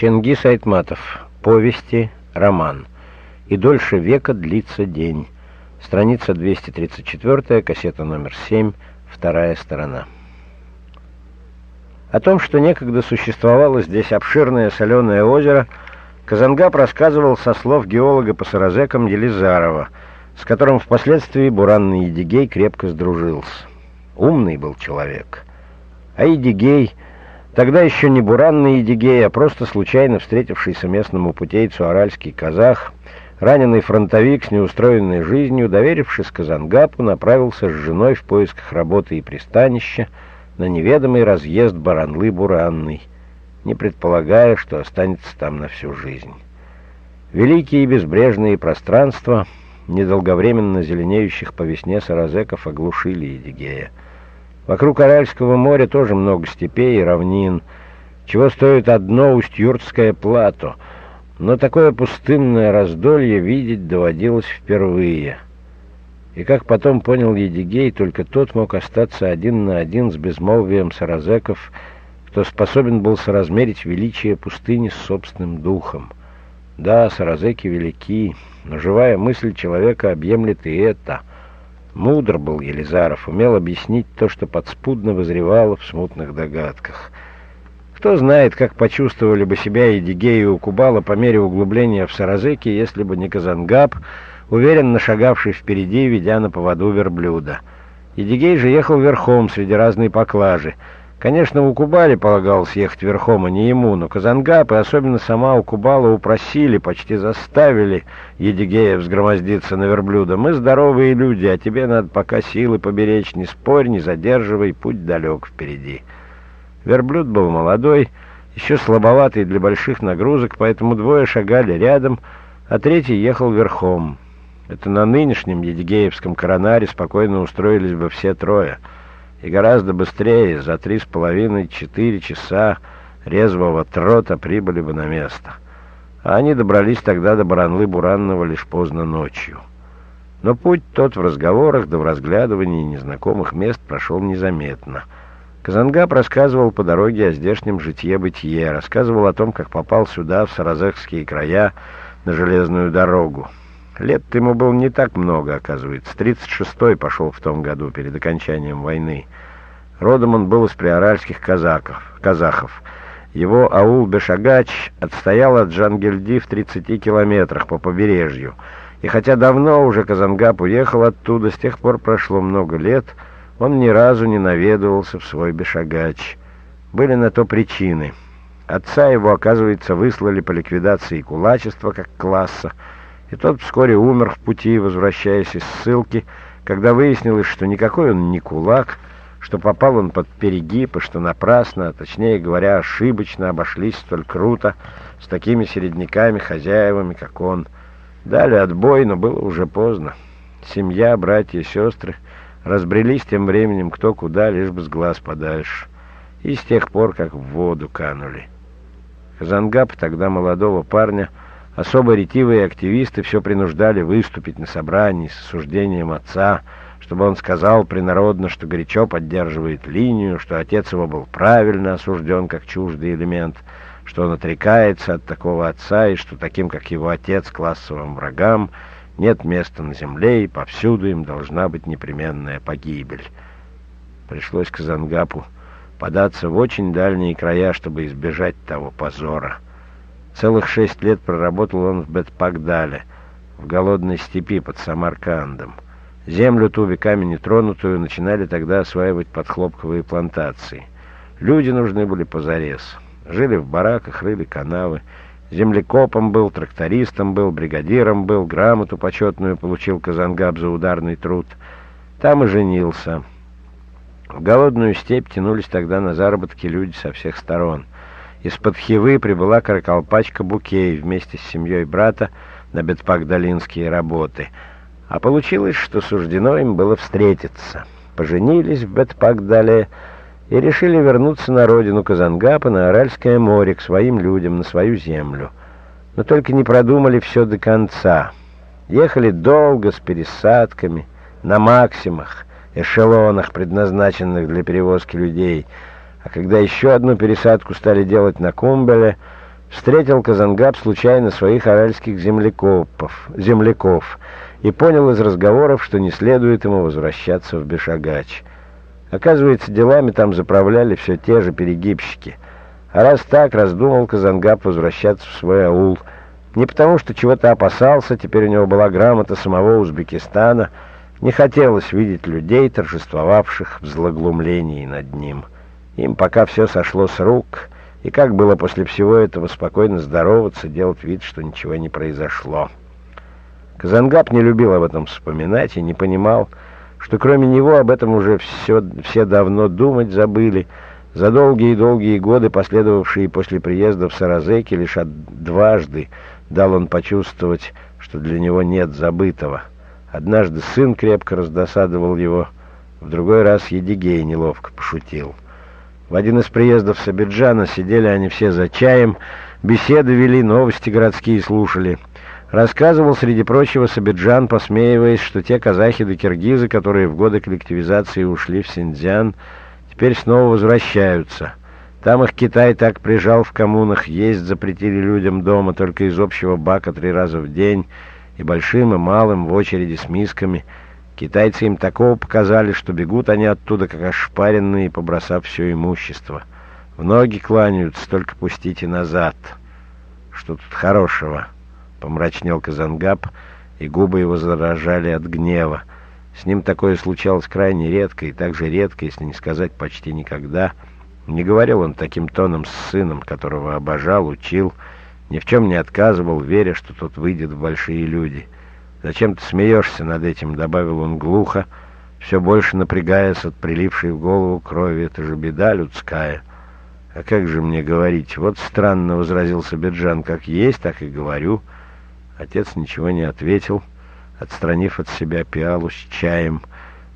Чингис Айтматов. Повести. Роман. И дольше века длится день. Страница 234, кассета номер 7, вторая сторона. О том, что некогда существовало здесь обширное соленое озеро, Казангап рассказывал со слов геолога по саразекам Елизарова, с которым впоследствии буранный Едигей крепко сдружился. Умный был человек. А Едигей Тогда еще не буранный Едигей, а просто случайно встретившийся местному путейцу аральский казах, раненый фронтовик с неустроенной жизнью, доверившись Казангапу, направился с женой в поисках работы и пристанища на неведомый разъезд Баранлы-Буранный, не предполагая, что останется там на всю жизнь. Великие и безбрежные пространства недолговременно зеленеющих по весне саразеков оглушили Едигея. Вокруг Аральского моря тоже много степей и равнин, чего стоит одно Усть-Юртское плато, но такое пустынное раздолье видеть доводилось впервые. И как потом понял Едигей, только тот мог остаться один на один с безмолвием саразеков, кто способен был соразмерить величие пустыни с собственным духом. Да, саразеки велики, но живая мысль человека объемлет и это — Мудр был Елизаров, умел объяснить то, что подспудно возревало в смутных догадках. Кто знает, как почувствовали бы себя Едигей и Укубала по мере углубления в Саразеке, если бы не Казангаб, уверенно шагавший впереди, ведя на поводу верблюда. Едигей же ехал верхом среди разной поклажи — Конечно, у Кубали полагалось ехать верхом, а не ему, но Казангап и особенно сама Укубала упросили, почти заставили Едигея взгромоздиться на верблюда. «Мы здоровые люди, а тебе надо пока силы поберечь, не спорь, не задерживай, путь далек впереди». Верблюд был молодой, еще слабоватый для больших нагрузок, поэтому двое шагали рядом, а третий ехал верхом. Это на нынешнем Едигеевском коронаре спокойно устроились бы все трое — и гораздо быстрее, за три с половиной-четыре часа резвого трота прибыли бы на место. А они добрались тогда до Баранлы-Буранного лишь поздно ночью. Но путь тот в разговорах да в разглядывании незнакомых мест прошел незаметно. Казангап рассказывал по дороге о здешнем житье-бытие, рассказывал о том, как попал сюда, в Саразекские края, на железную дорогу. Лет ему было не так много, оказывается. Тридцать шестой пошел в том году, перед окончанием войны. Родом он был из приоральских казаков, казахов. Его аул Бешагач отстоял от Джангельди в 30 километрах по побережью. И хотя давно уже Казангап уехал оттуда, с тех пор прошло много лет, он ни разу не наведывался в свой Бешагач. Были на то причины. Отца его, оказывается, выслали по ликвидации кулачества как класса, и тот вскоре умер в пути, возвращаясь из ссылки, когда выяснилось, что никакой он не кулак, что попал он под перегиб, и что напрасно, а точнее говоря, ошибочно обошлись столь круто с такими середняками, хозяевами, как он. Дали отбой, но было уже поздно. Семья, братья, сестры разбрелись тем временем кто куда, лишь бы с глаз подальше. И с тех пор, как в воду канули. Казангап, тогда молодого парня, особо ретивые активисты все принуждали выступить на собрании с осуждением отца, чтобы он сказал принародно, что горячо поддерживает линию, что отец его был правильно осужден как чуждый элемент, что он отрекается от такого отца и что таким, как его отец, классовым врагам нет места на земле и повсюду им должна быть непременная погибель. Пришлось Казангапу податься в очень дальние края, чтобы избежать того позора. Целых шесть лет проработал он в Бетпагдале, в голодной степи под Самаркандом. Землю ту веками нетронутую начинали тогда осваивать подхлопковые плантации. Люди нужны были позарез. Жили в бараках, рыли канавы. Землекопом был, трактористом был, бригадиром был, грамоту почетную получил Казангаб за ударный труд. Там и женился. В голодную степь тянулись тогда на заработки люди со всех сторон. Из-под Хивы прибыла каракалпачка Букей вместе с семьей брата на бетпагдалинские работы — а получилось, что суждено им было встретиться. Поженились в Бетпагдале и решили вернуться на родину Казангапа, на Аральское море, к своим людям, на свою землю. Но только не продумали все до конца. Ехали долго, с пересадками, на максимах, эшелонах, предназначенных для перевозки людей. А когда еще одну пересадку стали делать на Кумбеле, встретил Казангаб случайно своих аральских земляков, земляков и понял из разговоров, что не следует ему возвращаться в Бешагач. Оказывается, делами там заправляли все те же перегибщики. А раз так, раздумал Казангаб возвращаться в свой аул. Не потому, что чего-то опасался, теперь у него была грамота самого Узбекистана, не хотелось видеть людей, торжествовавших в злоглумлении над ним. Им пока все сошло с рук, и как было после всего этого спокойно здороваться, делать вид, что ничего не произошло. Казангаб не любил об этом вспоминать и не понимал, что кроме него об этом уже все, все давно думать забыли. За долгие-долгие годы, последовавшие после приезда в Саразеки, лишь дважды дал он почувствовать, что для него нет забытого. Однажды сын крепко раздосадовал его, в другой раз Едигей неловко пошутил. В один из приездов с Абиджана сидели они все за чаем, беседы вели, новости городские слушали — Рассказывал, среди прочего, Сабиджан, посмеиваясь, что те казахи да киргизы, которые в годы коллективизации ушли в Синьцзян, теперь снова возвращаются. Там их Китай так прижал в коммунах, есть запретили людям дома только из общего бака три раза в день, и большим, и малым, в очереди с мисками. Китайцы им такого показали, что бегут они оттуда, как ошпаренные, побросав все имущество. В ноги кланяются, только пустите назад. Что тут хорошего?» Помрачнел Казангаб, и губы его заражали от гнева. С ним такое случалось крайне редко, и так же редко, если не сказать почти никогда. Не говорил он таким тоном с сыном, которого обожал, учил, ни в чем не отказывал, веря, что тот выйдет в большие люди. «Зачем ты смеешься над этим?» — добавил он глухо, все больше напрягаясь от прилившей в голову крови. «Это же беда людская». «А как же мне говорить?» «Вот странно», — возразил Сабиджан, — «как есть, так и говорю». Отец ничего не ответил, отстранив от себя пиалу с чаем.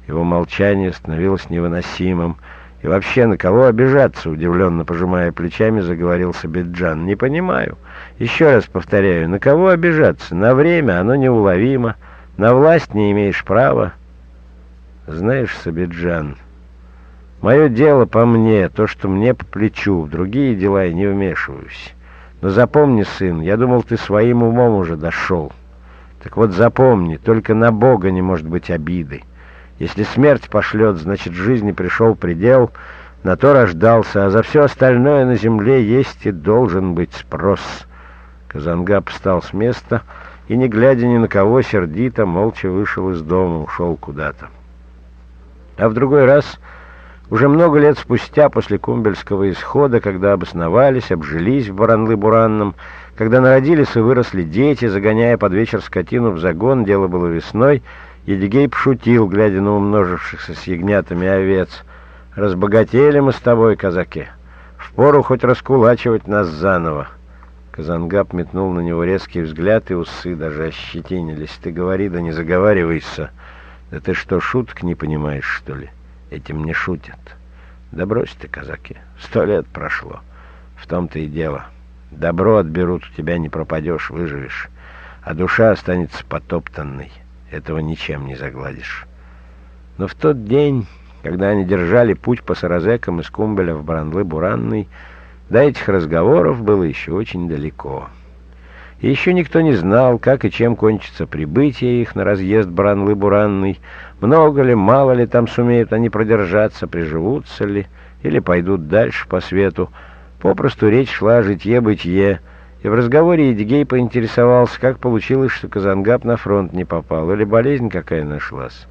Его молчание становилось невыносимым. «И вообще, на кого обижаться?» — удивленно пожимая плечами, заговорил Сабиджан. «Не понимаю. Еще раз повторяю, на кого обижаться? На время оно неуловимо. На власть не имеешь права». «Знаешь, Сабиджан, мое дело по мне, то, что мне по плечу, в другие дела я не вмешиваюсь». Но запомни, сын, я думал, ты своим умом уже дошел. Так вот запомни, только на Бога не может быть обиды. Если смерть пошлет, значит, жизни пришел предел, на то рождался, а за все остальное на земле есть и должен быть спрос. Казангаб встал с места и, не глядя ни на кого, сердито, молча вышел из дома, ушел куда-то. А в другой раз... Уже много лет спустя, после Кумбельского исхода, когда обосновались, обжились в Баранлы-Буранном, когда народились и выросли дети, загоняя под вечер скотину в загон, дело было весной, Едигей пошутил, глядя на умножившихся с ягнятами овец. «Разбогатели мы с тобой, казаки. Впору хоть раскулачивать нас заново». Казангаб метнул на него резкий взгляд, и усы даже ощетинились. «Ты говори, да не заговаривайся. Да ты что, шуток не понимаешь, что ли?» Этим не шутят. Да брось ты, казаки, сто лет прошло. В том-то и дело. Добро отберут, у тебя не пропадешь, выживешь. А душа останется потоптанной. Этого ничем не загладишь. Но в тот день, когда они держали путь по Саразекам из Кумбеля в Бранлы-Буранный, до этих разговоров было еще очень далеко. Еще никто не знал, как и чем кончится прибытие их на разъезд Бранлы-Буранный, много ли, мало ли там сумеют они продержаться, приживутся ли, или пойдут дальше по свету. Попросту речь шла о житье-бытие, и в разговоре Едигей поинтересовался, как получилось, что Казангаб на фронт не попал, или болезнь какая нашлась.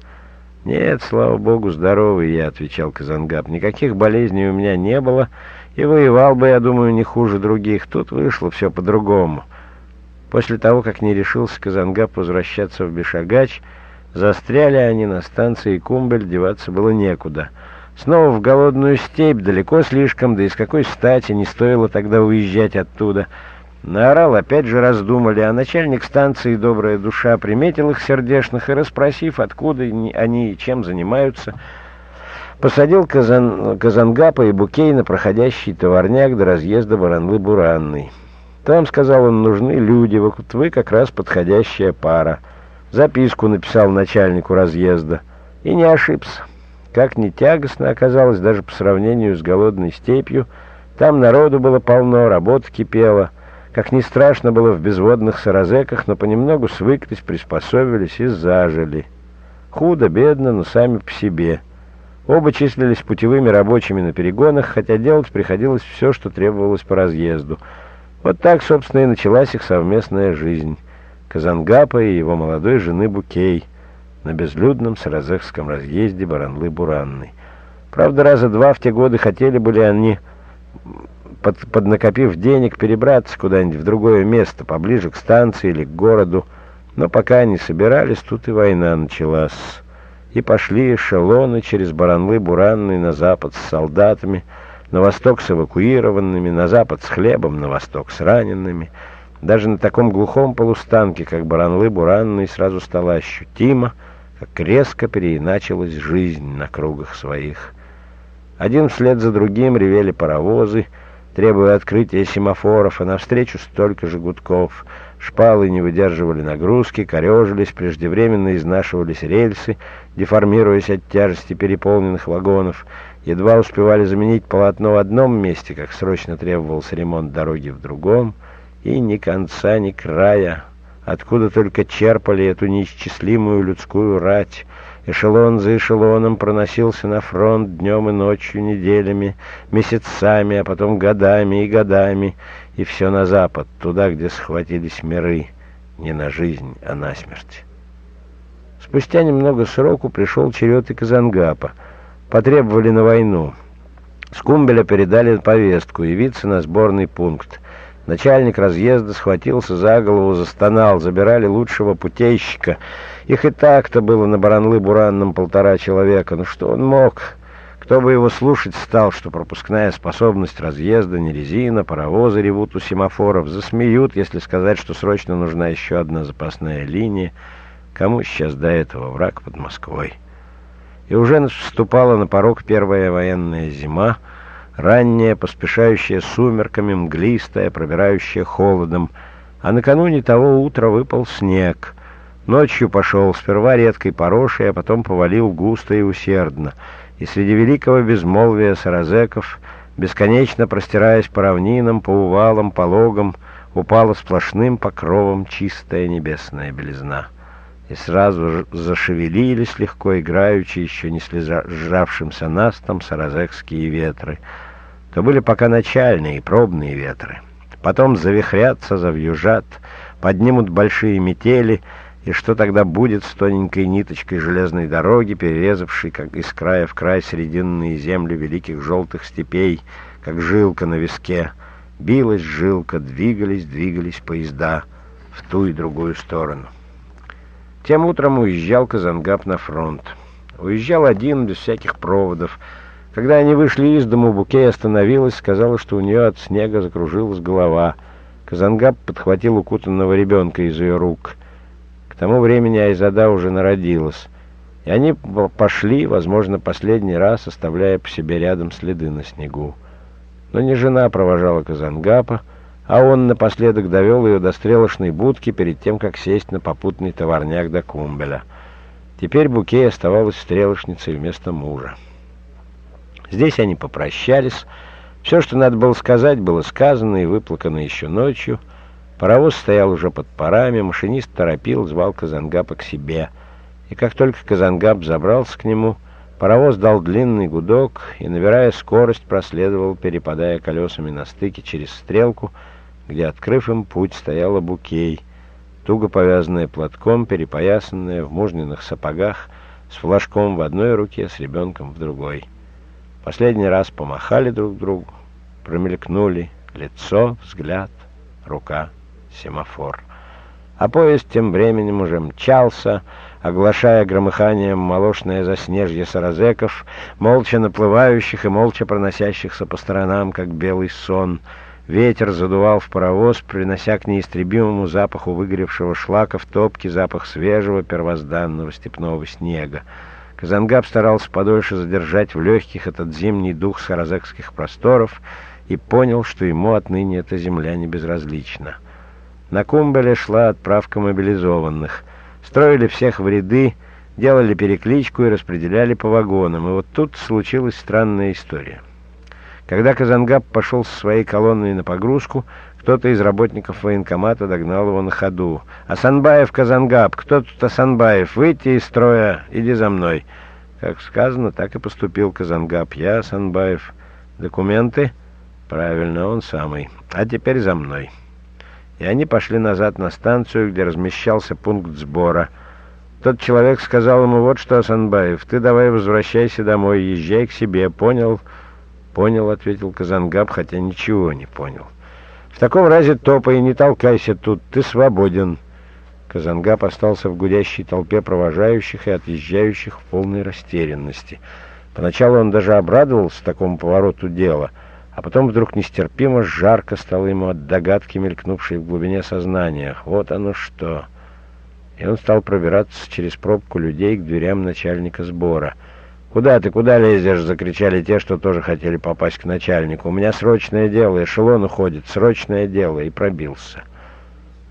«Нет, слава богу, здоровый я», — отвечал Казангаб. «Никаких болезней у меня не было, и воевал бы, я думаю, не хуже других. Тут вышло все по-другому». После того, как не решился Казангаб возвращаться в Бешагач, застряли они на станции Кумбель, деваться было некуда. Снова в голодную степь, далеко слишком, да и с какой стати не стоило тогда уезжать оттуда. Наорал опять же раздумали, а начальник станции «Добрая душа» приметил их сердешных и, расспросив, откуда они и чем занимаются, посадил Казан... Казангапа и Букей на проходящий товарняк до разъезда Баранлы-Буранной. Там, сказал он, нужны люди, вот вы как раз подходящая пара. Записку написал начальнику разъезда. И не ошибся. Как ни тягостно оказалось даже по сравнению с голодной степью, там народу было полно, работа кипела. Как ни страшно было в безводных саразеках, но понемногу свыклись, приспособились и зажили. Худо, бедно, но сами по себе. Оба числились путевыми рабочими на перегонах, хотя делать приходилось все, что требовалось по разъезду. Вот так, собственно, и началась их совместная жизнь. Казангапа и его молодой жены Букей на безлюдном саразекском разъезде Баранлы-Буранной. Правда, раза два в те годы хотели были они под, поднакопив денег, перебраться куда-нибудь в другое место, поближе к станции или к городу. Но пока они собирались, тут и война началась. И пошли эшелоны через Баранлы-Буранный на запад с солдатами, на восток с эвакуированными, на запад с хлебом, на восток с ранеными. Даже на таком глухом полустанке, как Баранлы-Буранный, сразу стало ощутимо, как резко переиначилась жизнь на кругах своих. Один вслед за другим ревели паровозы, требуя открытия семафоров, а навстречу столько же гудков. Шпалы не выдерживали нагрузки, корежились, преждевременно изнашивались рельсы, деформируясь от тяжести переполненных вагонов. Едва успевали заменить полотно в одном месте, как срочно требовался ремонт дороги в другом, и ни конца, ни края, откуда только черпали эту неисчислимую людскую рать, Эшелон за эшелоном проносился на фронт днем и ночью, неделями, месяцами, а потом годами и годами, и все на запад, туда, где схватились миры, не на жизнь, а на смерть. Спустя немного сроку пришел черед и Казангапа. Потребовали на войну. С Кумбеля передали повестку явиться на сборный пункт. Начальник разъезда схватился за голову, застонал, забирали лучшего путейщика — их и так-то было на Баранлы-Буранном полтора человека. Ну что он мог? Кто бы его слушать стал, что пропускная способность разъезда не резина, паровозы ревут у семафоров, засмеют, если сказать, что срочно нужна еще одна запасная линия. Кому сейчас до этого враг под Москвой? И уже вступала на порог первая военная зима, ранняя, поспешающая сумерками, мглистая, пробирающая холодом, а накануне того утра выпал снег — Ночью пошел сперва редкой порошей, а потом повалил густо и усердно. И среди великого безмолвия саразеков, бесконечно простираясь по равнинам, по увалам, по логам, упала сплошным покровом чистая небесная белизна. И сразу зашевелились легко играючи, еще не слежавшимся настом саразекские ветры. То были пока начальные, пробные ветры. Потом завихрятся, завьюжат, поднимут большие метели — и что тогда будет с тоненькой ниточкой железной дороги, перерезавшей, как из края в край, срединные земли великих желтых степей, как жилка на виске? Билась жилка, двигались, двигались поезда в ту и другую сторону. Тем утром уезжал Казангап на фронт. Уезжал один, без всяких проводов. Когда они вышли из дому, Букей остановилась, сказала, что у нее от снега закружилась голова. Казангап подхватил укутанного ребенка из ее рук — к тому времени Айзада уже народилась, и они пошли, возможно, последний раз, оставляя по себе рядом следы на снегу. Но не жена провожала Казангапа, а он напоследок довел ее до стрелочной будки перед тем, как сесть на попутный товарняк до Кумбеля. Теперь Букей оставалась стрелочницей вместо мужа. Здесь они попрощались. Все, что надо было сказать, было сказано и выплакано еще ночью — Паровоз стоял уже под парами, машинист торопил, звал Казангапа к себе. И как только Казангап забрался к нему, паровоз дал длинный гудок и, набирая скорость, проследовал, перепадая колесами на стыке через стрелку, где, открыв им путь, стояла букей, туго повязанная платком, перепоясанная в мужниных сапогах, с флажком в одной руке, с ребенком в другой. Последний раз помахали друг другу, промелькнули лицо, взгляд, рука — семафор. А поезд тем временем уже мчался, оглашая громыханием молочное заснежье саразеков, молча наплывающих и молча проносящихся по сторонам, как белый сон. Ветер задувал в паровоз, принося к неистребимому запаху выгоревшего шлака в топке запах свежего первозданного степного снега. Казангаб старался подольше задержать в легких этот зимний дух саразекских просторов и понял, что ему отныне эта земля не безразлична. На Кумбеле шла отправка мобилизованных. Строили всех в ряды, делали перекличку и распределяли по вагонам. И вот тут случилась странная история. Когда Казангаб пошел со своей колонной на погрузку, Кто-то из работников военкомата догнал его на ходу. «Асанбаев, Казангаб! Кто тут Асанбаев? Выйти из строя! Иди за мной!» Как сказано, так и поступил Казангаб. «Я Асанбаев. Документы?» «Правильно, он самый. А теперь за мной». И они пошли назад на станцию, где размещался пункт сбора. Тот человек сказал ему, «Вот что, Асанбаев, ты давай возвращайся домой, езжай к себе, понял?» «Понял», — ответил Казангаб, хотя ничего не понял. В таком разе топай, не толкайся тут, ты свободен. Казангап остался в гудящей толпе провожающих и отъезжающих в полной растерянности. Поначалу он даже обрадовался такому повороту дела, а потом вдруг нестерпимо жарко стало ему от догадки, мелькнувшей в глубине сознания. Вот оно что! И он стал пробираться через пробку людей к дверям начальника сбора — «Куда ты, куда лезешь?» — закричали те, что тоже хотели попасть к начальнику. «У меня срочное дело, эшелон уходит, срочное дело!» И пробился.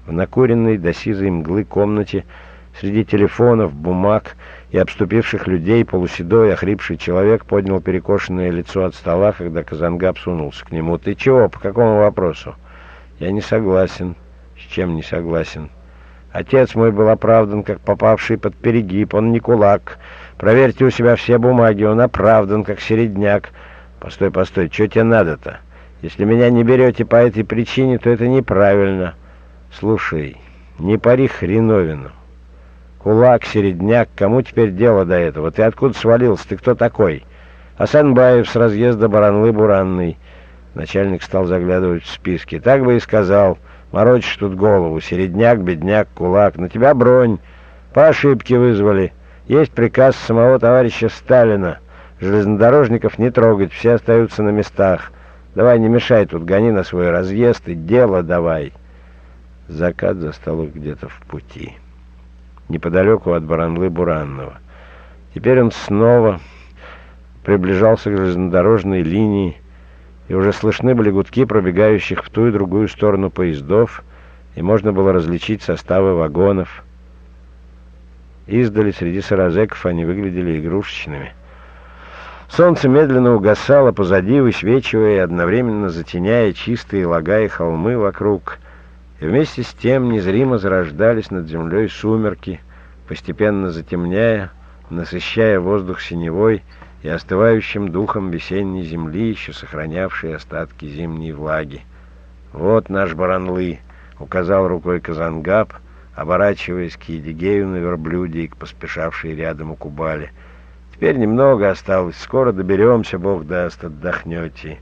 В накуренной до сизой мглы комнате среди телефонов, бумаг и обступивших людей полуседой, охрипший человек поднял перекошенное лицо от стола, когда Казангаб сунулся к нему. «Ты чего? По какому вопросу?» «Я не согласен». «С чем не согласен?» «Отец мой был оправдан, как попавший под перегиб. Он не кулак». Проверьте у себя все бумаги, он оправдан, как середняк. Постой, постой, что тебе надо-то? Если меня не берете по этой причине, то это неправильно. Слушай, не пари хреновину. Кулак, середняк, кому теперь дело до этого? Ты откуда свалился? Ты кто такой? Асанбаев с разъезда Баранлы-Буранный. Начальник стал заглядывать в списки. Так бы и сказал. Морочишь тут голову. Середняк, бедняк, кулак. На тебя бронь. По ошибке вызвали. Есть приказ самого товарища Сталина. Железнодорожников не трогать, все остаются на местах. Давай не мешай тут, гони на свой разъезд и дело давай. Закат застал их где-то в пути. Неподалеку от Баранлы-Буранного. Теперь он снова приближался к железнодорожной линии, и уже слышны были гудки пробегающих в ту и другую сторону поездов, и можно было различить составы вагонов — Издали среди саразеков они выглядели игрушечными. Солнце медленно угасало позади, высвечивая и одновременно затеняя чистые лага и холмы вокруг. Вместе с тем незримо зарождались над землей сумерки, постепенно затемняя, насыщая воздух синевой и остывающим духом весенней земли, еще сохранявшей остатки зимней влаги. «Вот наш Баранлы», — указал рукой Казангаб, оборачиваясь к Едигею на верблюде и к поспешавшей рядом у Кубали. «Теперь немного осталось, скоро доберемся, Бог даст, отдохнете».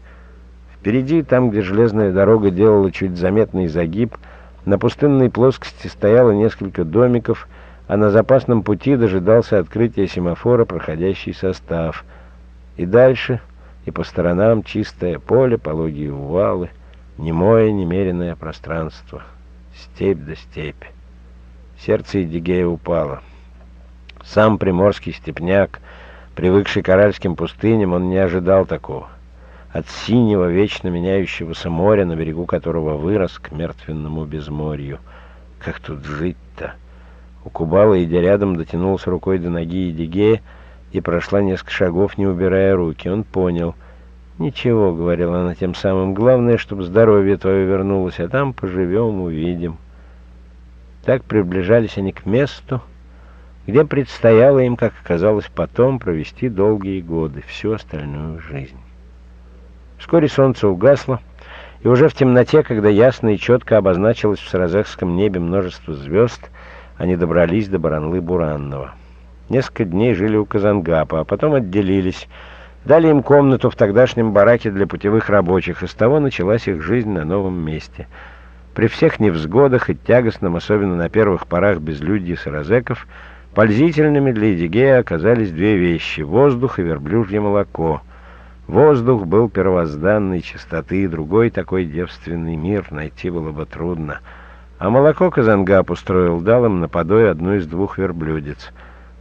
Впереди, там, где железная дорога делала чуть заметный загиб, на пустынной плоскости стояло несколько домиков, а на запасном пути дожидался открытия семафора проходящий состав. И дальше, и по сторонам чистое поле, пологие увалы, немое немеренное пространство, степь да степь. Сердце Эдигея упало. Сам приморский степняк, привыкший к аральским пустыням, он не ожидал такого. От синего, вечно меняющегося моря, на берегу которого вырос к мертвенному безморью. Как тут жить-то? У Кубала, идя рядом, дотянулся рукой до ноги Эдигея и прошла несколько шагов, не убирая руки. Он понял. «Ничего», — говорила она тем самым, — «главное, чтобы здоровье твое вернулось, а там поживем, увидим». Так приближались они к месту, где предстояло им, как оказалось потом, провести долгие годы, всю остальную жизнь. Вскоре солнце угасло, и уже в темноте, когда ясно и четко обозначилось в Саразекском небе множество звезд, они добрались до Баранлы-Буранного. Несколько дней жили у Казангапа, а потом отделились, дали им комнату в тогдашнем бараке для путевых рабочих, и с того началась их жизнь на новом месте — при всех невзгодах и тягостном, особенно на первых порах безлюдья саразеков, пользительными для Эдигея оказались две вещи — воздух и верблюжье молоко. Воздух был первозданной чистоты, другой такой девственный мир найти было бы трудно. А молоко Казангап устроил, дал им на подой одну из двух верблюдец.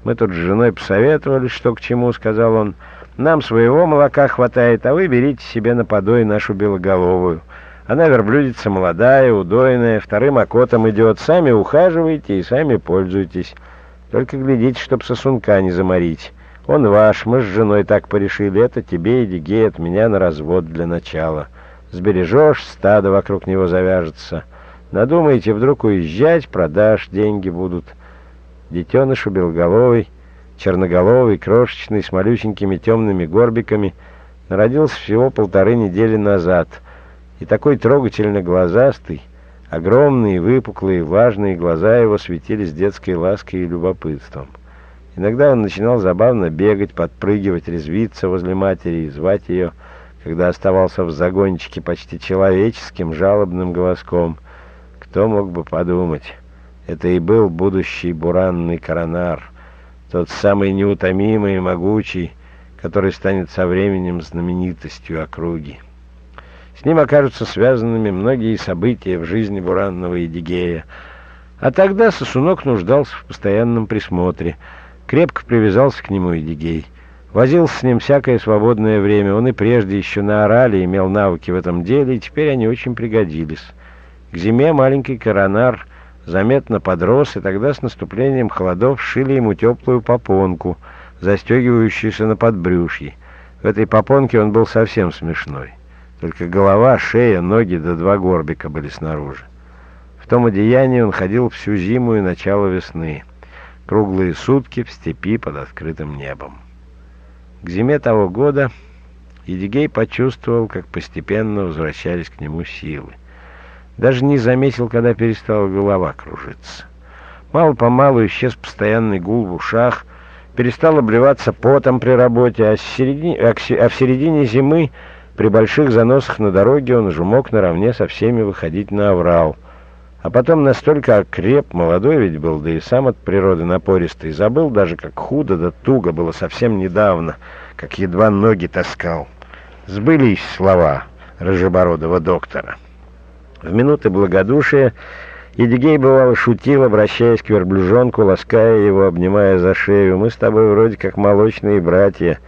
«Мы тут с женой посоветовали, что к чему», — сказал он. «Нам своего молока хватает, а вы берите себе на подой нашу белоголовую». Она верблюдица молодая, удойная, вторым окотом идет. Сами ухаживайте и сами пользуйтесь. Только глядите, чтоб сосунка не заморить. Он ваш, мы с женой так порешили. Это тебе и Дигей от меня на развод для начала. Сбережешь, стадо вокруг него завяжется. Надумаете вдруг уезжать, продашь, деньги будут. Детенышу белоголовый, черноголовый, крошечный, с малюсенькими темными горбиками, народился всего полторы недели назад. И такой трогательно глазастый, огромные, выпуклые, влажные глаза его светились детской лаской и любопытством. Иногда он начинал забавно бегать, подпрыгивать, резвиться возле матери и звать ее, когда оставался в загончике почти человеческим, жалобным голоском. Кто мог бы подумать, это и был будущий буранный коронар, тот самый неутомимый и могучий, который станет со временем знаменитостью округи. С ним окажутся связанными многие события в жизни буранного Эдигея, а тогда сосунок нуждался в постоянном присмотре — Крепко привязался к нему Эдигей. Возился с ним всякое свободное время. Он и прежде еще на орале имел навыки в этом деле, и теперь они очень пригодились. К зиме маленький коронар заметно подрос, и тогда с наступлением холодов шили ему теплую попонку, застегивающуюся на подбрюшье. В этой попонке он был совсем смешной. Только голова, шея, ноги да два горбика были снаружи. В том одеянии он ходил всю зиму и начало весны круглые сутки в степи под открытым небом. К зиме того года Едигей почувствовал, как постепенно возвращались к нему силы. Даже не заметил, когда перестала голова кружиться. Мало-помалу исчез постоянный гул в ушах, перестал обливаться потом при работе, а, середине, а, а в середине зимы при больших заносах на дороге он уже мог наравне со всеми выходить на аврал — а потом настолько окреп, молодой ведь был, да и сам от природы напористый, забыл даже, как худо да туго было совсем недавно, как едва ноги таскал. Сбылись слова рыжебородого доктора. В минуты благодушия Едигей, бывало, шутил, обращаясь к верблюжонку, лаская его, обнимая за шею. «Мы с тобой вроде как молочные братья.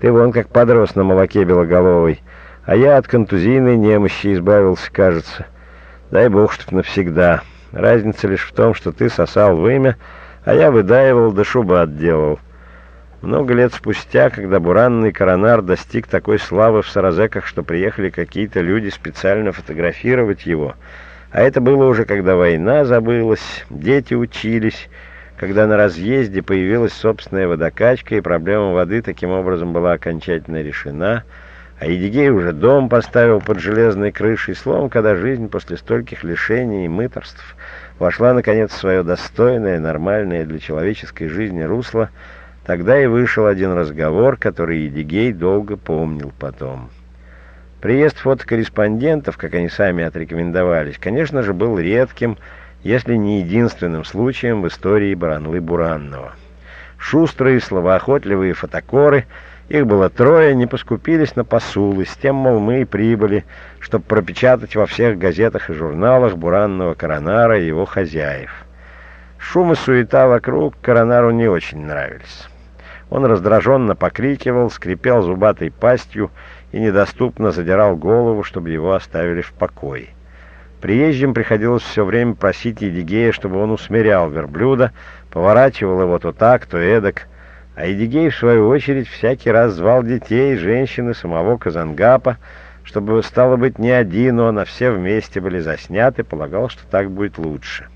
Ты вон как подрос на молоке белоголовый, а я от контузийной немощи избавился, кажется». Дай бог, чтоб навсегда. Разница лишь в том, что ты сосал вымя, а я выдаивал да шубы отделал. Много лет спустя, когда буранный коронар достиг такой славы в Саразеках, что приехали какие-то люди специально фотографировать его, а это было уже, когда война забылась, дети учились, когда на разъезде появилась собственная водокачка, и проблема воды таким образом была окончательно решена — а Едигей уже дом поставил под железной крышей. Словом, когда жизнь после стольких лишений и мыторств вошла, наконец, в свое достойное, нормальное для человеческой жизни русло, тогда и вышел один разговор, который Едигей долго помнил потом. Приезд фотокорреспондентов, как они сами отрекомендовались, конечно же, был редким, если не единственным случаем в истории Баранлы-Буранного. Шустрые, словоохотливые фотокоры — их было трое, не поскупились на посулы, с тем, мол, мы и прибыли, чтобы пропечатать во всех газетах и журналах буранного коронара и его хозяев. Шум и суета вокруг коронару не очень нравились. Он раздраженно покрикивал, скрипел зубатой пастью и недоступно задирал голову, чтобы его оставили в покое. Приезжим приходилось все время просить Едигея, чтобы он усмирял верблюда, поворачивал его то так, то эдак, а Эдигей, в свою очередь, всякий раз звал детей, женщины, самого Казангапа, чтобы, стало быть, не один он, а все вместе были засняты, полагал, что так будет лучше.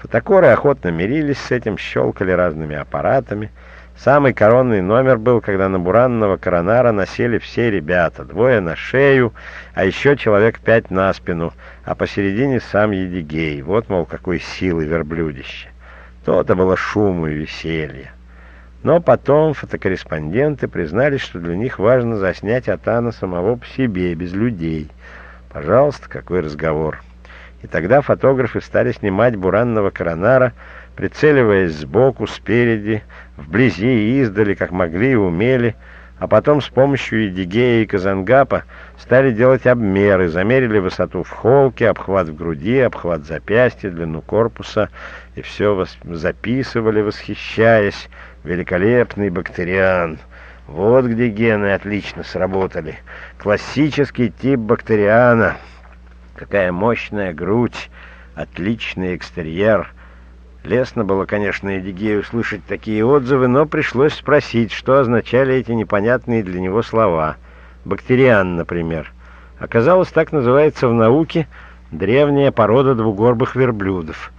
Фотокоры охотно мирились с этим, щелкали разными аппаратами. Самый коронный номер был, когда на буранного коронара насели все ребята, двое на шею, а еще человек пять на спину, а посередине сам Едигей. Вот, мол, какой силы верблюдище. То-то было шуму и веселье. Но потом фотокорреспонденты признались, что для них важно заснять Атана самого по себе, без людей. Пожалуйста, какой разговор. И тогда фотографы стали снимать буранного коронара, прицеливаясь сбоку, спереди, вблизи и издали, как могли и умели, а потом с помощью Едигея и Казангапа стали делать обмеры, замерили высоту в холке, обхват в груди, обхват запястья, длину корпуса, и все записывали, восхищаясь, Великолепный бактериан. Вот где гены отлично сработали. Классический тип бактериана. Какая мощная грудь, отличный экстерьер. Лестно было, конечно, Эдигею услышать такие отзывы, но пришлось спросить, что означали эти непонятные для него слова. Бактериан, например. Оказалось, так называется в науке древняя порода двугорбых верблюдов.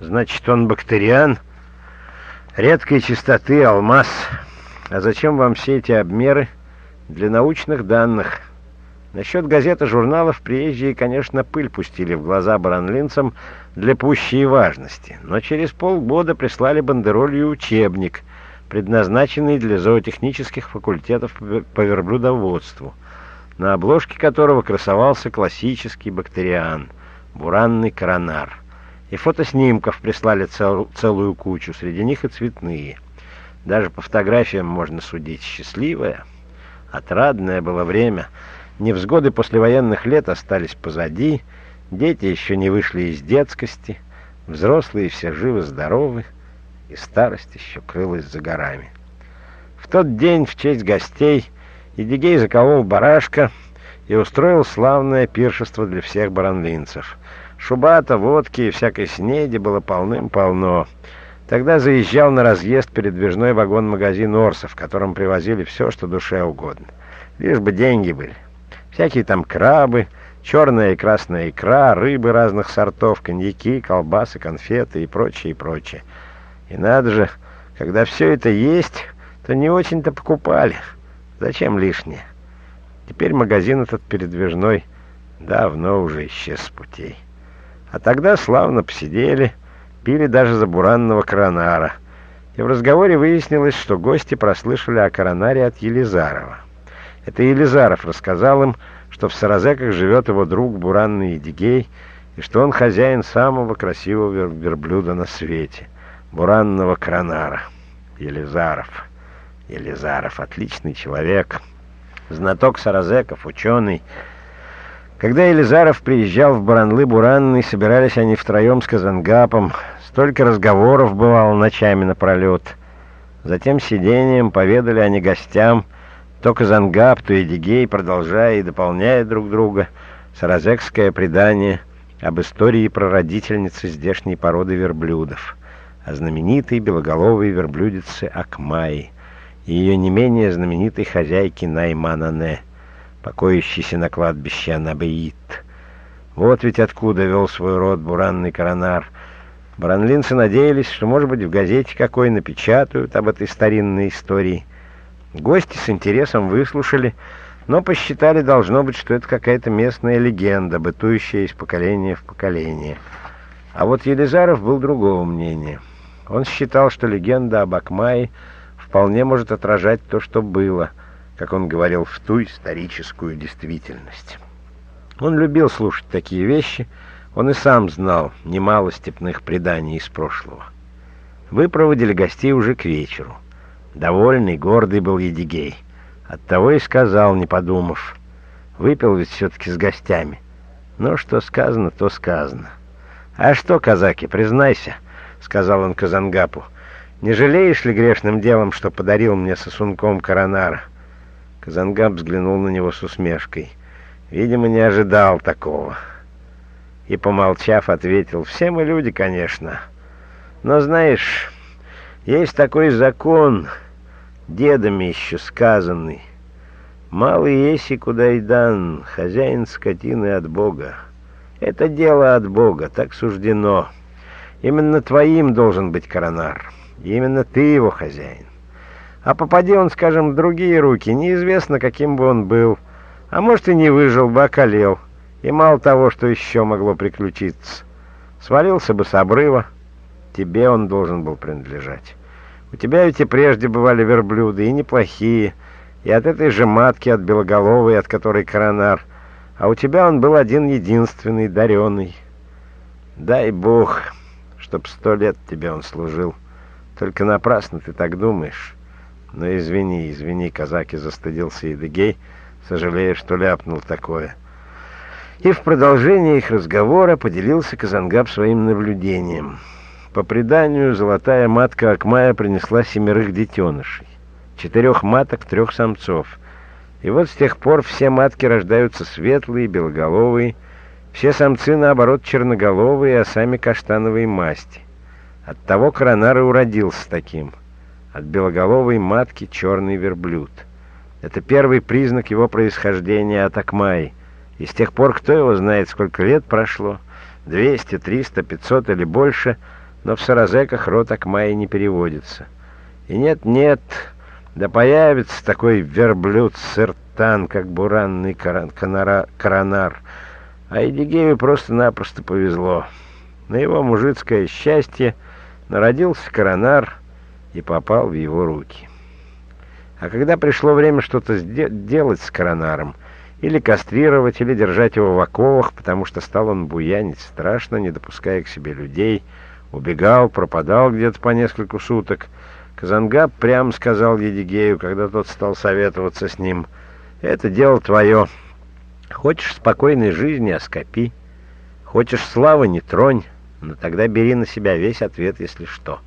Значит, он бактериан, редкой чистоты алмаз. А зачем вам все эти обмеры? Для научных данных. Насчет газет и журналов приезжие, конечно, пыль пустили в глаза баранлинцам для пущей важности, но через полгода прислали бандеролью учебник, предназначенный для зоотехнических факультетов по верблюдоводству, на обложке которого красовался классический бактериан, буранный коронар. И фотоснимков прислали цел, целую кучу, среди них и цветные. Даже по фотографиям можно судить. Счастливое, отрадное было время. Невзгоды послевоенных лет остались позади, дети еще не вышли из детскости, взрослые все живы-здоровы, и старость еще крылась за горами. В тот день в честь гостей Едигей заколол барашка и устроил славное пиршество для всех баранлинцев. Шубата, водки и всякой снеди было полным-полно. Тогда заезжал на разъезд передвижной вагон-магазин Орса, в котором привозили все, что душе угодно. Лишь бы деньги были. Всякие там крабы, черная и красная икра, рыбы разных сортов, коньяки, колбасы, конфеты и прочее, и прочее. И надо же, когда все это есть, то не очень-то покупали. Зачем лишнее? Теперь магазин этот передвижной давно уже исчез с путей. А тогда славно посидели, пили даже за буранного коронара. И в разговоре выяснилось, что гости прослышали о коронаре от Елизарова. Это Елизаров рассказал им, что в Саразеках живет его друг Буранный Едигей, и что он хозяин самого красивого верблюда на свете, Буранного коронара. Елизаров. Елизаров, отличный человек, знаток Саразеков, ученый, когда Елизаров приезжал в Баранлы-Буранный, собирались они втроем с Казангапом. Столько разговоров бывало ночами напролет. Затем сидением поведали они гостям, то Казангап, то Эдигей, продолжая и дополняя друг друга, саразекское предание об истории прародительницы здешней породы верблюдов, о знаменитой белоголовой верблюдице Акмаи и ее не менее знаменитой хозяйке Найманане покоящийся на кладбище Анабеит. Вот ведь откуда вел свой род буранный коронар. Баранлинцы надеялись, что, может быть, в газете какой напечатают об этой старинной истории. Гости с интересом выслушали, но посчитали, должно быть, что это какая-то местная легенда, бытующая из поколения в поколение. А вот Елизаров был другого мнения. Он считал, что легенда об Акмае вполне может отражать то, что было — как он говорил, в ту историческую действительность. Он любил слушать такие вещи, он и сам знал немало степных преданий из прошлого. Вы проводили гостей уже к вечеру. Довольный, гордый был Едигей. Оттого и сказал, не подумав. Выпил ведь все-таки с гостями. Но что сказано, то сказано. «А что, казаки, признайся», — сказал он Казангапу, — «не жалеешь ли грешным делом, что подарил мне сосунком коронара?» Казангаб взглянул на него с усмешкой. Видимо, не ожидал такого. И, помолчав, ответил, «Все мы люди, конечно. Но, знаешь, есть такой закон, дедами еще сказанный. Малый еси куда и дан, хозяин скотины от Бога. Это дело от Бога, так суждено. Именно твоим должен быть коронар. Именно ты его хозяин. А попади он, скажем, в другие руки, неизвестно, каким бы он был. А может, и не выжил бы, околел. И мало того, что еще могло приключиться. Свалился бы с обрыва. Тебе он должен был принадлежать. У тебя ведь и прежде бывали верблюды, и неплохие. И от этой же матки, от белоголовой, от которой коронар. А у тебя он был один-единственный, даренный. Дай бог, чтоб сто лет тебе он служил. Только напрасно ты так думаешь». «Ну извини, извини», — казаки застыдился Идыгей, сожалея, что ляпнул такое. И в продолжение их разговора поделился Казангаб своим наблюдением. По преданию, золотая матка Акмая принесла семерых детенышей. Четырех маток, трех самцов. И вот с тех пор все матки рождаются светлые, белоголовые, все самцы, наоборот, черноголовые, а сами каштановые масти. Оттого и уродился таким — от белоголовой матки черный верблюд. Это первый признак его происхождения от Акмаи, И с тех пор кто его знает, сколько лет прошло, 200, 300, 500 или больше, но в саразеках рот Акмаи не переводится. И нет-нет, да появится такой верблюд-сыртан, как буранный коронар. А Эдигею просто-напросто повезло. На его мужицкое счастье народился коронар и попал в его руки. А когда пришло время что-то делать с коронаром, или кастрировать, или держать его в оковах, потому что стал он буянить страшно, не допуская к себе людей, убегал, пропадал где-то по несколько суток. Казангаб прямо сказал Едигею, когда тот стал советоваться с ним, «Это дело твое. Хочешь спокойной жизни, оскопи. Хочешь славы, не тронь. Но тогда бери на себя весь ответ, если что.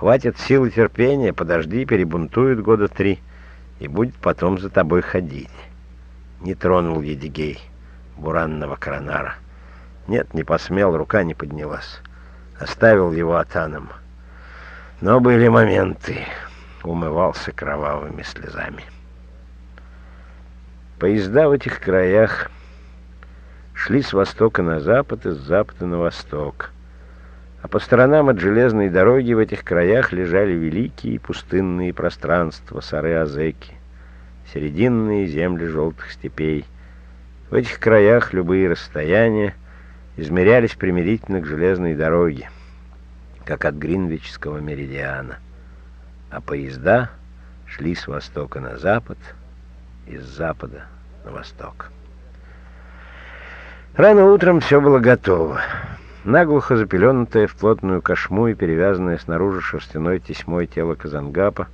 Хватит силы терпения, подожди, перебунтуют года три, и будет потом за тобой ходить. Не тронул Едигей буранного коронара. Нет, не посмел, рука не поднялась. Оставил его атаном. Но были моменты. Умывался кровавыми слезами. Поезда в этих краях шли с востока на запад и с запада на восток. А по сторонам от железной дороги в этих краях лежали великие пустынные пространства Сары-Азеки, серединные земли желтых степей. В этих краях любые расстояния измерялись примирительно к железной дороге, как от Гринвичского меридиана. А поезда шли с востока на запад, из запада на восток. Рано утром все было готово. Наглухо запеленутое в плотную кошму и перевязанное снаружи шерстяной тесьмой тело Казангапа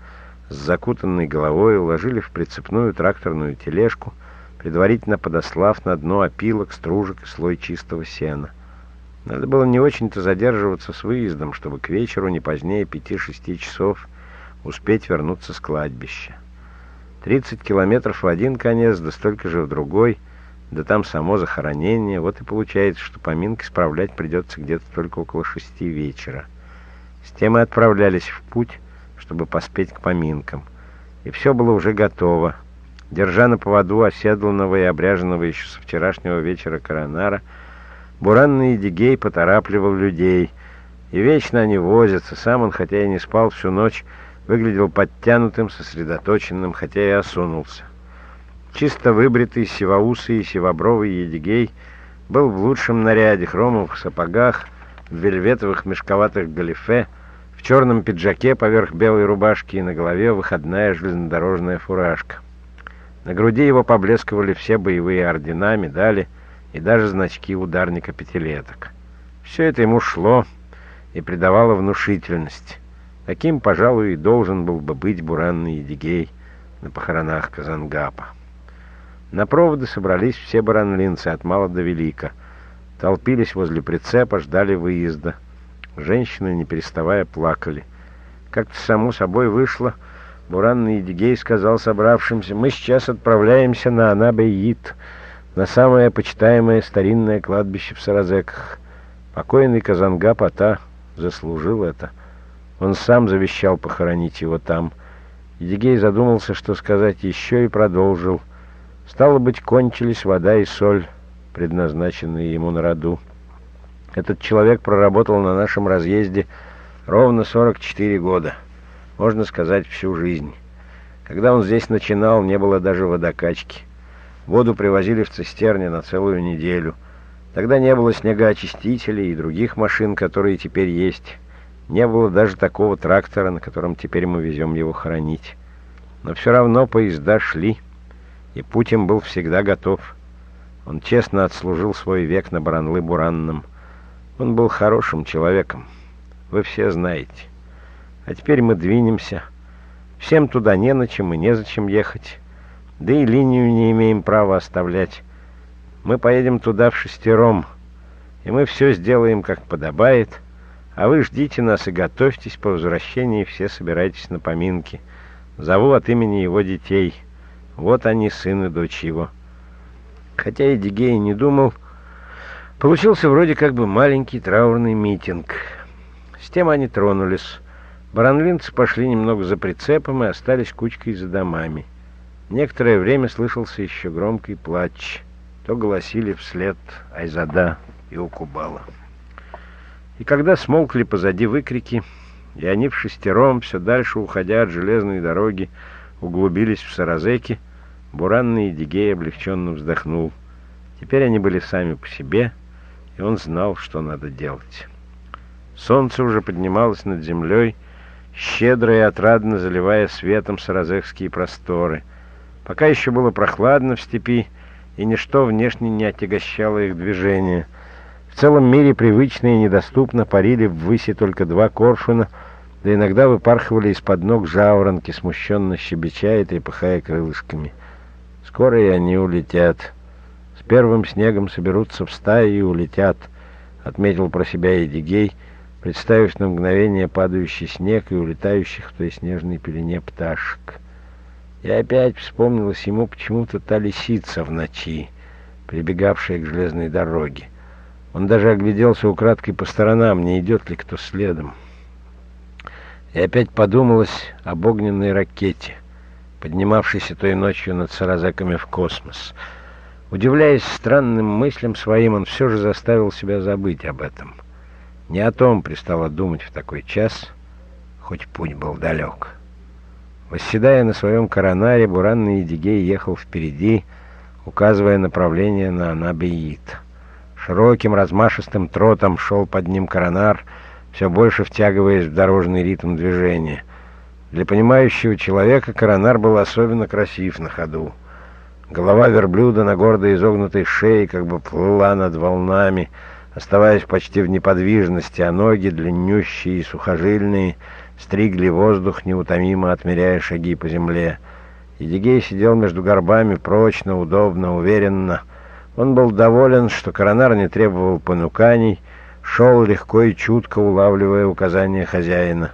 с закутанной головой уложили в прицепную тракторную тележку, предварительно подослав на дно опилок, стружек и слой чистого сена. Надо было не очень-то задерживаться с выездом, чтобы к вечеру не позднее пяти-шести часов успеть вернуться с кладбища. Тридцать километров в один конец, да столько же в другой — да там само захоронение. Вот и получается, что поминки справлять придется где-то только около шести вечера. С тем и отправлялись в путь, чтобы поспеть к поминкам. И все было уже готово. Держа на поводу оседланного и обряженного еще со вчерашнего вечера коронара, буранный Дигей поторапливал людей. И вечно они возятся. Сам он, хотя и не спал всю ночь, выглядел подтянутым, сосредоточенным, хотя и осунулся. Чисто выбритый, сивоусый сивобровый Едигей был в лучшем наряде, хромовых сапогах, в вельветовых мешковатых галифе, в черном пиджаке поверх белой рубашки и на голове выходная железнодорожная фуражка. На груди его поблескивали все боевые ордена, медали и даже значки ударника пятилеток. Все это ему шло и придавало внушительность. Таким, пожалуй, и должен был бы быть буранный Едигей на похоронах Казангапа. На проводы собрались все баранлинцы от мала до велика. Толпились возле прицепа, ждали выезда. Женщины, не переставая, плакали. Как-то само собой вышло, Буранный Едигей сказал собравшимся, «Мы сейчас отправляемся на Анабейит, на самое почитаемое старинное кладбище в Саразеках. Покойный Казангап Ата заслужил это. Он сам завещал похоронить его там». Едигей задумался, что сказать еще, и продолжил — Стало быть, кончились вода и соль, предназначенные ему на роду. Этот человек проработал на нашем разъезде ровно 44 года, можно сказать, всю жизнь. Когда он здесь начинал, не было даже водокачки. Воду привозили в цистерне на целую неделю. Тогда не было снегоочистителей и других машин, которые теперь есть. Не было даже такого трактора, на котором теперь мы везем его хоронить. Но все равно поезда шли и путь им был всегда готов. Он честно отслужил свой век на Баранлы-Буранном. Он был хорошим человеком, вы все знаете. А теперь мы двинемся. Всем туда не на чем и незачем ехать. Да и линию не имеем права оставлять. Мы поедем туда в шестером, и мы все сделаем, как подобает. А вы ждите нас и готовьтесь по возвращении, все собирайтесь на поминки. Зову от имени его детей». Вот они, сын и дочь его. Хотя и Дигей не думал, получился вроде как бы маленький траурный митинг. С тем они тронулись. Баранлинцы пошли немного за прицепом и остались кучкой за домами. Некоторое время слышался еще громкий плач. то голосили вслед Айзада и Укубала. И когда смолкли позади выкрики, и они в шестером, все дальше уходя от железной дороги, углубились в Саразеки, Буранный Едигей облегченно вздохнул. Теперь они были сами по себе, и он знал, что надо делать. Солнце уже поднималось над землей, щедро и отрадно заливая светом саразекские просторы. Пока еще было прохладно в степи, и ничто внешне не отягощало их движение. В целом мире привычно и недоступно парили ввыси только два коршуна, да иногда выпархивали из-под ног жаворонки, смущенно щебеча и трепыхая крылышками. Скоро и они улетят. С первым снегом соберутся в стаи и улетят, отметил про себя Эдигей, представив на мгновение падающий снег и улетающих в той снежной пелене пташек. И опять вспомнилась ему почему-то та лисица в ночи, прибегавшая к железной дороге. Он даже огляделся украдкой по сторонам, не идет ли кто следом. И опять подумалось об огненной ракете, поднимавшейся той ночью над Саразеками в космос. Удивляясь странным мыслям своим, он все же заставил себя забыть об этом. Не о том пристало думать в такой час, хоть путь был далек. Восседая на своем коронаре, буранный Едигей ехал впереди, указывая направление на Анабиит. Широким размашистым тротом шел под ним коронар, все больше втягиваясь в дорожный ритм движения. Для понимающего человека коронар был особенно красив на ходу. Голова верблюда на гордо изогнутой шее как бы плыла над волнами, оставаясь почти в неподвижности, а ноги, длиннющие и сухожильные, стригли воздух, неутомимо отмеряя шаги по земле. Едигей сидел между горбами прочно, удобно, уверенно. Он был доволен, что коронар не требовал понуканий, шел легко и чутко, улавливая указания хозяина.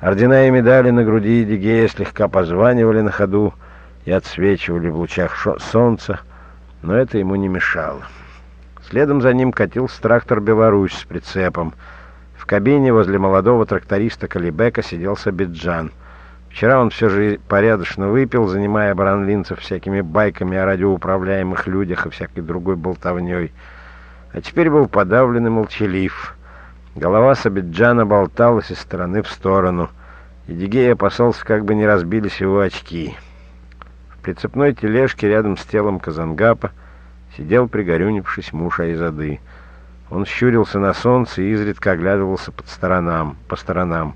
Ордена и медали на груди Едигея слегка позванивали на ходу и отсвечивали в лучах солнца, но это ему не мешало. Следом за ним катился трактор «Беларусь» с прицепом — в кабине возле молодого тракториста Калибека сидел Сабиджан. Вчера он все же порядочно выпил, занимая баранлинцев всякими байками о радиоуправляемых людях и всякой другой болтовней. А теперь был подавлен и молчалив. Голова Сабиджана болталась из стороны в сторону. И Дигей опасался, как бы не разбились его очки. В прицепной тележке рядом с телом Казангапа сидел, пригорюнившись, муж Айзады — он щурился на солнце и изредка оглядывался под сторонам, по сторонам.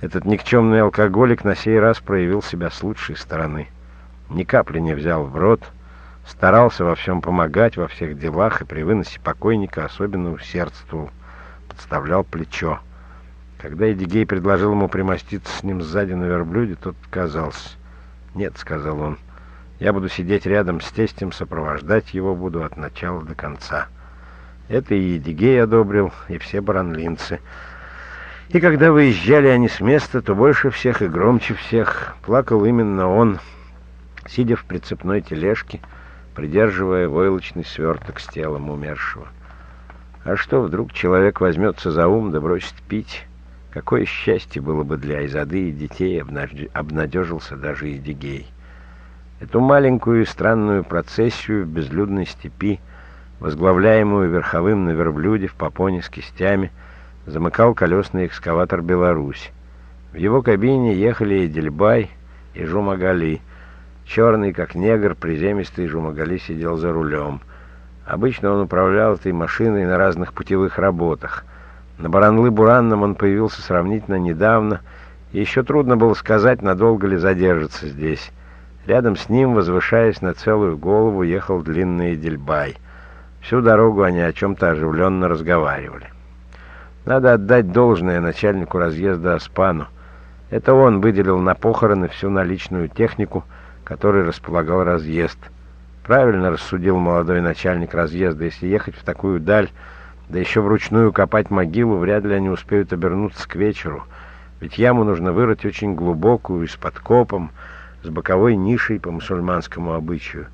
Этот никчемный алкоголик на сей раз проявил себя с лучшей стороны. Ни капли не взял в рот, старался во всем помогать, во всех делах, и при выносе покойника особенно усердствовал, подставлял плечо. Когда Эдигей предложил ему примоститься с ним сзади на верблюде, тот отказался. «Нет», — сказал он, — «я буду сидеть рядом с тестем, сопровождать его буду от начала до конца». Это и Едигей одобрил, и все баранлинцы. И когда выезжали они с места, то больше всех и громче всех плакал именно он, сидя в прицепной тележке, придерживая войлочный сверток с телом умершего. А что, вдруг человек возьмется за ум да бросит пить? Какое счастье было бы для Айзады и детей, обнадежился даже Едигей. Эту маленькую и странную процессию в безлюдной степи возглавляемую верховым на верблюде в попоне с кистями, замыкал колесный экскаватор «Беларусь». В его кабине ехали Эдельбай и Жумагали. Черный, как негр, приземистый Жумагали сидел за рулем. Обычно он управлял этой машиной на разных путевых работах. На Баранлы-Буранном он появился сравнительно недавно, и еще трудно было сказать, надолго ли задержится здесь. Рядом с ним, возвышаясь на целую голову, ехал длинный Эдельбай — Всю дорогу они о чем-то оживленно разговаривали. Надо отдать должное начальнику разъезда Аспану. Это он выделил на похороны всю наличную технику, которой располагал разъезд. Правильно рассудил молодой начальник разъезда, если ехать в такую даль, да еще вручную копать могилу, вряд ли они успеют обернуться к вечеру, ведь яму нужно вырыть очень глубокую, с подкопом, с боковой нишей по мусульманскому обычаю.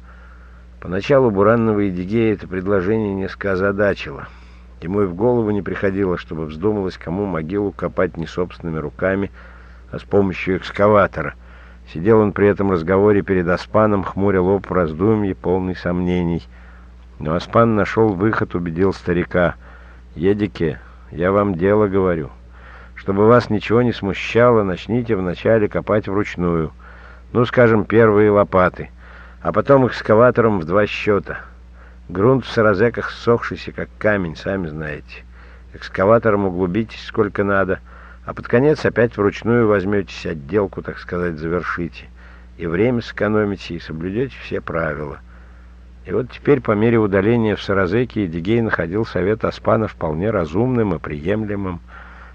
Поначалу Буранного и Дигея это предложение несколько озадачило. Ему и в голову не приходило, чтобы вздумалось кому могилу копать не собственными руками, а с помощью экскаватора. Сидел он при этом разговоре перед Оспаном, хмуря лоб в раздумье, полный сомнений. Но Аспан нашел выход, убедил старика. «Едике, я вам дело говорю. Чтобы вас ничего не смущало, начните вначале копать вручную. Ну, скажем, первые лопаты, а потом экскаватором в два счета. Грунт в саразеках ссохшийся, как камень, сами знаете. Экскаватором углубитесь сколько надо, а под конец опять вручную возьметесь отделку, так сказать, завершите. И время сэкономите, и соблюдете все правила». И вот теперь, по мере удаления в Саразеке, Эдигей находил совет Аспана вполне разумным и приемлемым,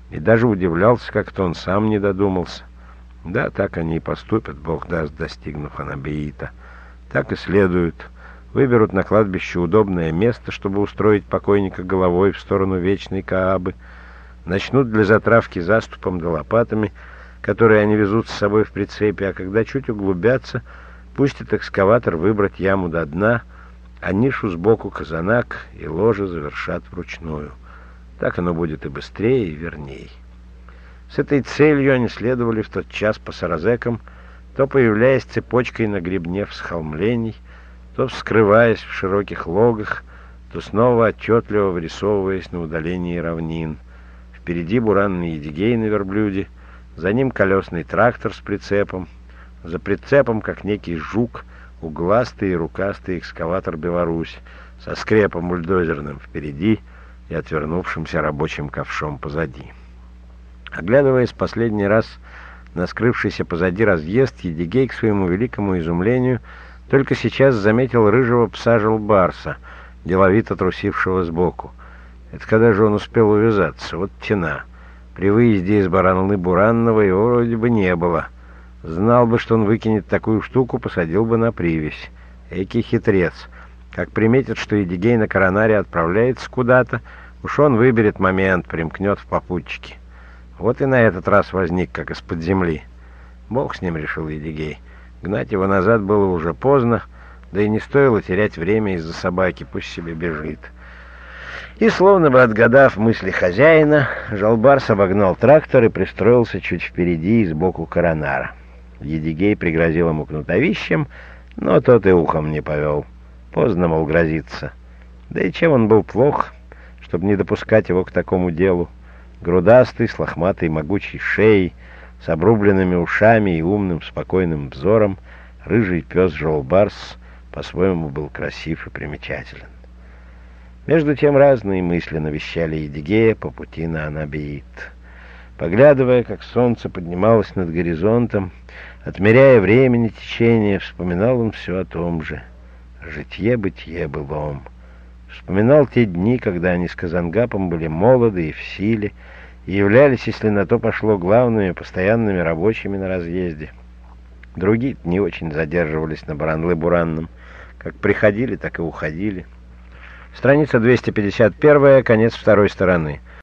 и даже удивлялся, как-то он сам не додумался. Да, так они и поступят, Бог даст, достигнув Анабиита. Так и следует. Выберут на кладбище удобное место, чтобы устроить покойника головой в сторону вечной Каабы. Начнут для затравки заступом да лопатами, которые они везут с собой в прицепе, а когда чуть углубятся, пустит экскаватор выбрать яму до дна — а нишу сбоку казанак и ложе завершат вручную. Так оно будет и быстрее, и верней. С этой целью они следовали в тот час по саразекам, то появляясь цепочкой на гребне всхолмлений, то вскрываясь в широких логах, то снова отчетливо вырисовываясь на удалении равнин. Впереди буранный едигей на верблюде, за ним колесный трактор с прицепом, за прицепом, как некий жук, угластый и рукастый экскаватор «Беларусь» со скрепом бульдозерным впереди и отвернувшимся рабочим ковшом позади. Оглядываясь последний раз на скрывшийся позади разъезд, Едигей, к своему великому изумлению, только сейчас заметил рыжего пса Желбарса, деловито трусившего сбоку. Это когда же он успел увязаться? Вот тена. При выезде из Баранлы-Буранного его вроде бы не было — Знал бы, что он выкинет такую штуку, посадил бы на привязь. Экий хитрец. Как приметит, что Едигей на коронаре отправляется куда-то, уж он выберет момент, примкнет в попутчики. Вот и на этот раз возник, как из-под земли. Бог с ним, решил Едигей. Гнать его назад было уже поздно, да и не стоило терять время из-за собаки, пусть себе бежит. И, словно бы отгадав мысли хозяина, Жалбарс обогнал трактор и пристроился чуть впереди и сбоку коронара. Едигей пригрозил ему кнутовищем, но тот и ухом не повел. Поздно, мол, грозиться. Да и чем он был плох, чтобы не допускать его к такому делу? Грудастый, с лохматой, могучей шеей, с обрубленными ушами и умным, спокойным взором, рыжий пес Жолбарс по-своему был красив и примечателен. Между тем разные мысли навещали Едигея по пути на Анабиит. Поглядывая, как солнце поднималось над горизонтом, Отмеряя времени течение, вспоминал он все о том же. Житье-бытие былом. Вспоминал те дни, когда они с Казангапом были молоды и в силе, и являлись, если на то пошло, главными постоянными рабочими на разъезде. Другие не очень задерживались на Баранлы-Буранном. Как приходили, так и уходили. Страница 251, конец второй стороны.